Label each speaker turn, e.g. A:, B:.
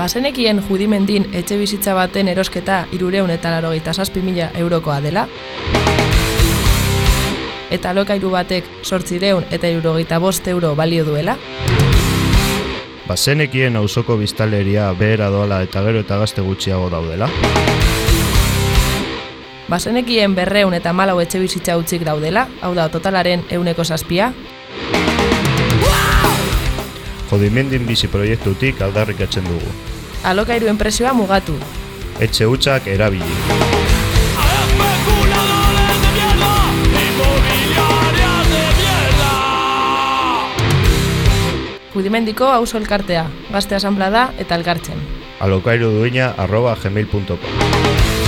A: Bazenekien judimendin etxe bizitza baten erosketa irureun eta zazpi mila eurokoa dela? Eta lokairu batek sortzireun eta irurogeita bost euro balio duela?
B: Bazenekien auzoko biztaleria behera doala eta gero eta gazte gutxiago daudela?
A: Bazenekien berreun eta malau etxe bizitza utzik daudela, hau da totalaren euneko zazpia?
B: Jodimendin bizi proiektutik aldarrikatzen dugu.
A: Alokairuen presioa mugatu.
B: Etxe hutsak erabili.
A: Judimendiko auzo elkartea, gazte asanblada eta elkartzen.
B: alokairuduina arroba gmail.com